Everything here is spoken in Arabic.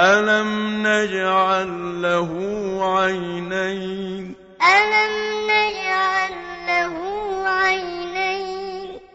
أَلَمْ نَجْعَل لَّهُ عَيْنَيْنِ؟ أَلَمْ